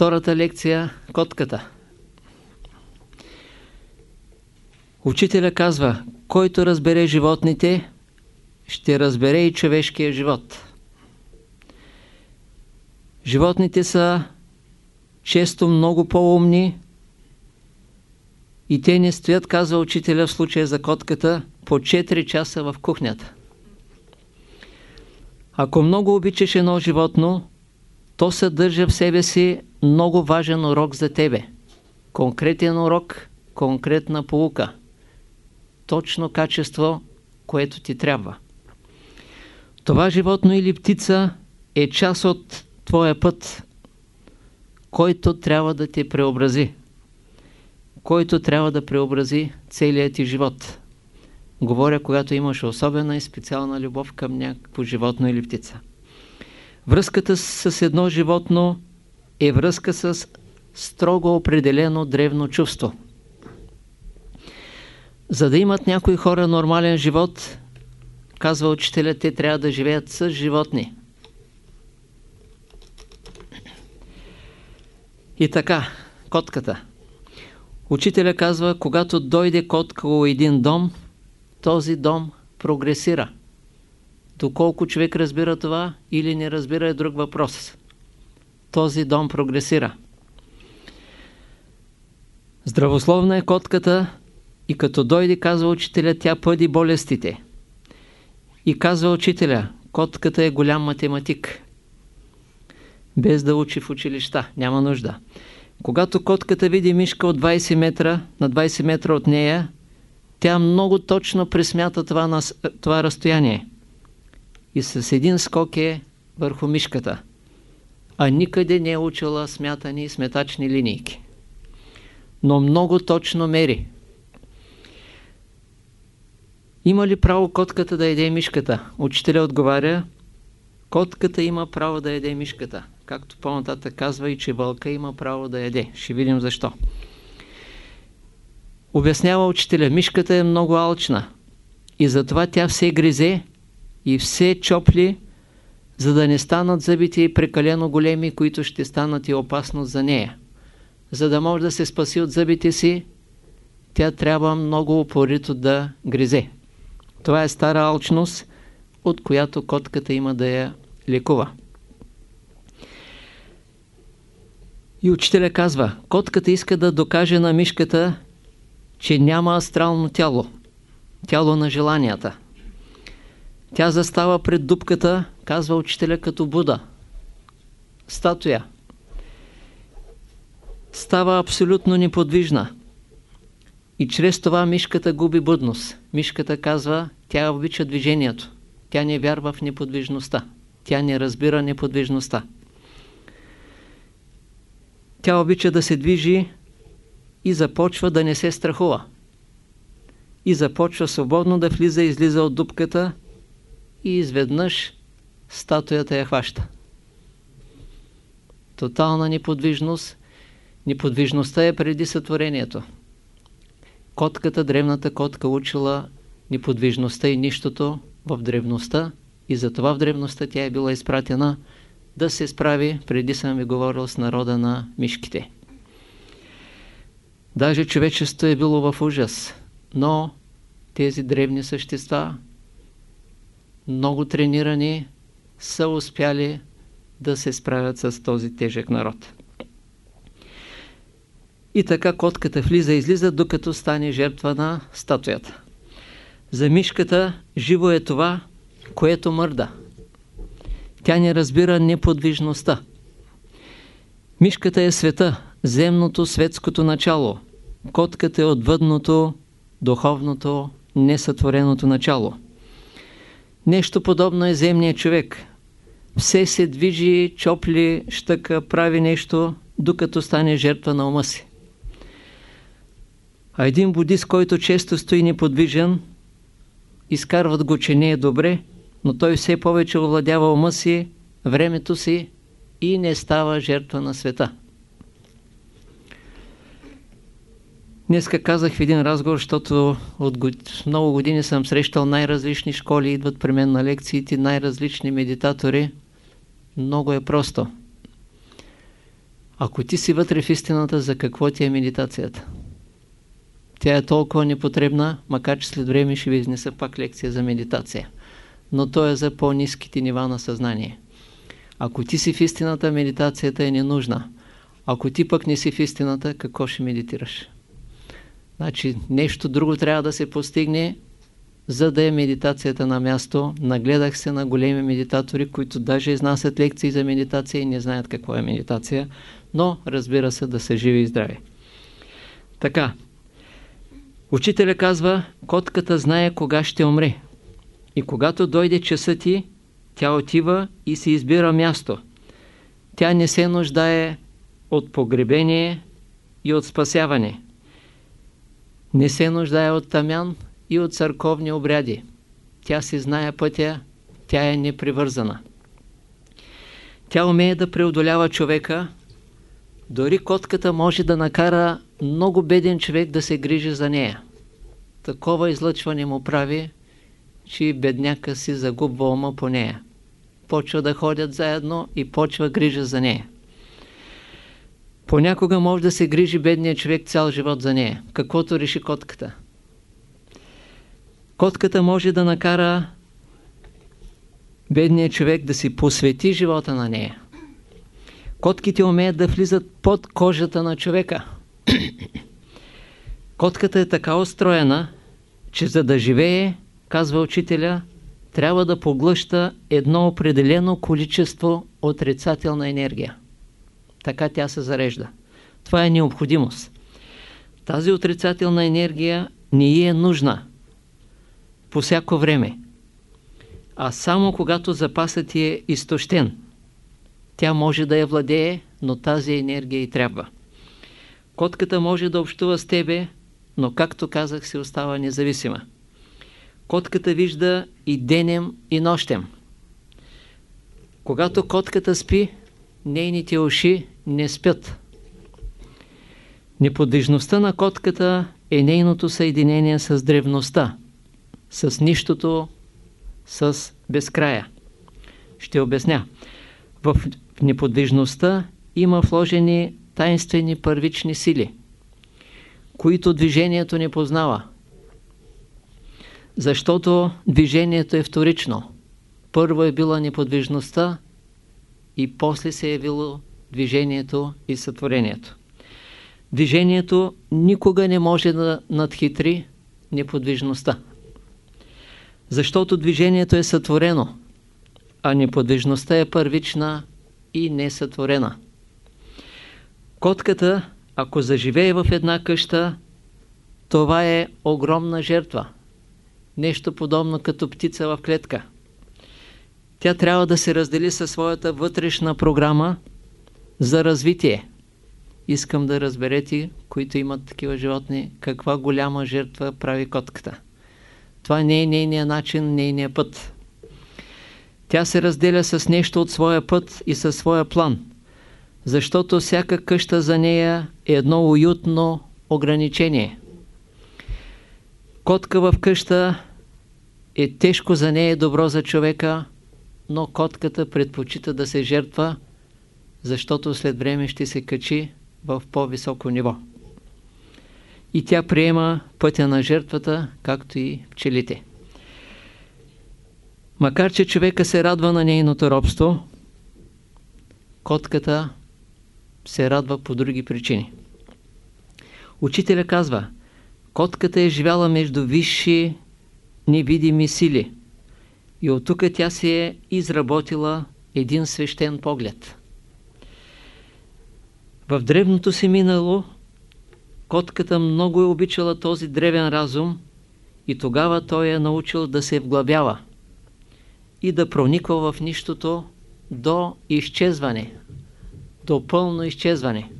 Втората лекция – котката. Учителя казва, който разбере животните, ще разбере и човешкия живот. Животните са често много по-умни и те не стоят, казва учителя в случая за котката, по 4 часа в кухнята. Ако много обичаш едно животно, то съдържа в себе си много важен урок за тебе. Конкретен урок, конкретна полука. Точно качество, което ти трябва. Това животно или птица е част от твоя път, който трябва да те преобрази. Който трябва да преобрази целият ти живот. Говоря, когато имаш особена и специална любов към някакво животно или птица. Връзката с едно животно е връзка с строго определено древно чувство. За да имат някои хора нормален живот, казва учителя, те трябва да живеят с животни. И така, котката. Учителя казва, когато дойде котка у един дом, този дом прогресира. Доколко човек разбира това или не разбира е друг въпрос. Този дом прогресира. Здравословна е котката и като дойде, казва учителя, тя пъди болестите. И казва учителя, котката е голям математик. Без да учи в училища, няма нужда. Когато котката види мишка от 20 метра, на 20 метра от нея, тя много точно пресмята това, това разстояние и с един скок е върху мишката, а никъде не е учила смятани и сметачни линейки. Но много точно мери. Има ли право котката да еде мишката? Учителя отговаря, котката има право да еде мишката. Както по-нататък казва и че вълка има право да еде. Ще видим защо. Обяснява учителя, мишката е много алчна и затова тя все гризе и все чопли, за да не станат зъбите и прекалено големи, които ще станат и опасност за нея. За да може да се спаси от зъбите си, тя трябва много упорито да гризе. Това е стара алчност, от която котката има да я лекува. И учителя казва, котката иска да докаже на мишката, че няма астрално тяло, тяло на желанията. Тя застава пред дупката, казва учителя като Буда. Статуя. Става абсолютно неподвижна. И чрез това мишката губи будност. Мишката казва, тя обича движението. Тя не вярва в неподвижността. Тя не разбира неподвижността. Тя обича да се движи и започва да не се страхува. И започва свободно да влиза и излиза от дупката и изведнъж статуята я хваща. Тотална неподвижност. Неподвижността е преди сътворението. Котката, древната котка учила неподвижността и нищото в древността и затова в древността тя е била изпратена да се справи, преди съм ви говорил, с народа на мишките. Даже човечеството е било в ужас, но тези древни същества много тренирани, са успяли да се справят с този тежък народ. И така котката влиза и излиза, докато стане жертва на статуята. За мишката живо е това, което мърда. Тя не разбира неподвижността. Мишката е света, земното, светското начало. Котката е отвъдното, духовното, несътвореното начало. Нещо подобно е земният човек. Все се движи, чопли, щъка, прави нещо, докато стане жертва на ума си. А един будист, който често стои неподвижен, изкарват го, че не е добре, но той все повече овладява ума си, времето си и не става жертва на света. Днеска казах в един разговор, защото от много години съм срещал най-различни школи, идват при мен на лекциите, най-различни медитатори. Много е просто. Ако ти си вътре в истината, за какво ти е медитацията? Тя е толкова непотребна, макар че след време ще ви изнеса пак лекция за медитация. Но то е за по-низките нива на съзнание. Ако ти си в истината, медитацията е ненужна. Ако ти пък не си в истината, какво ще медитираш? Значи нещо друго трябва да се постигне, за да е медитацията на място. Нагледах се на големи медитатори, които даже изнасят лекции за медитация и не знаят какво е медитация, но разбира се да са живи и здрави. Така, учителя казва, котката знае кога ще умре. И когато дойде часа ти, тя отива и се избира място. Тя не се нуждае от погребение и от спасяване. Не се нуждае от тамян и от църковни обряди. Тя си знае пътя, тя е непривързана. Тя умее да преодолява човека, дори котката може да накара много беден човек да се грижи за нея. Такова излъчване му прави, че бедняка си загубва ума по нея. Почва да ходят заедно и почва грижа за нея. Понякога може да се грижи бедният човек цял живот за нея, каквото реши котката. Котката може да накара бедният човек да си посвети живота на нея. Котките умеят да влизат под кожата на човека. Котката е така устроена, че за да живее, казва учителя, трябва да поглъща едно определено количество отрицателна енергия. Така тя се зарежда. Това е необходимост. Тази отрицателна енергия не е нужна по всяко време, а само когато запасът ти е изтощен. Тя може да я владее, но тази енергия и трябва. Котката може да общува с тебе, но както казах, се остава независима. Котката вижда и денем, и нощем. Когато котката спи, нейните уши не спят. Неподвижността на котката е нейното съединение с древността, с нищото, с безкрая. Ще обясня. В неподвижността има вложени тайнствени първични сили, които движението не познава. Защото движението е вторично. Първо е била неподвижността и после се е явило движението и сътворението. Движението никога не може да надхитри неподвижността. Защото движението е сътворено, а неподвижността е първична и несътворена. Котката, ако заживее в една къща, това е огромна жертва. Нещо подобно като птица в клетка. Тя трябва да се раздели със своята вътрешна програма за развитие. Искам да разберете, които имат такива животни, каква голяма жертва прави котката. Това не е нейният начин, нейният път. Тя се разделя с нещо от своя път и със своя план, защото всяка къща за нея е едно уютно ограничение. Котка в къща е тежко за нея, добро за човека, но котката предпочита да се жертва, защото след време ще се качи в по-високо ниво. И тя приема пътя на жертвата, както и пчелите. Макар, че човека се радва на нейното робство, котката се радва по други причини. Учителя казва, котката е живяла между висши невидими сили и от тук тя си е изработила един свещен поглед. В древното си минало котката много е обичала този древен разум и тогава той е научил да се вглъбява и да прониква в нищото до изчезване, до пълно изчезване.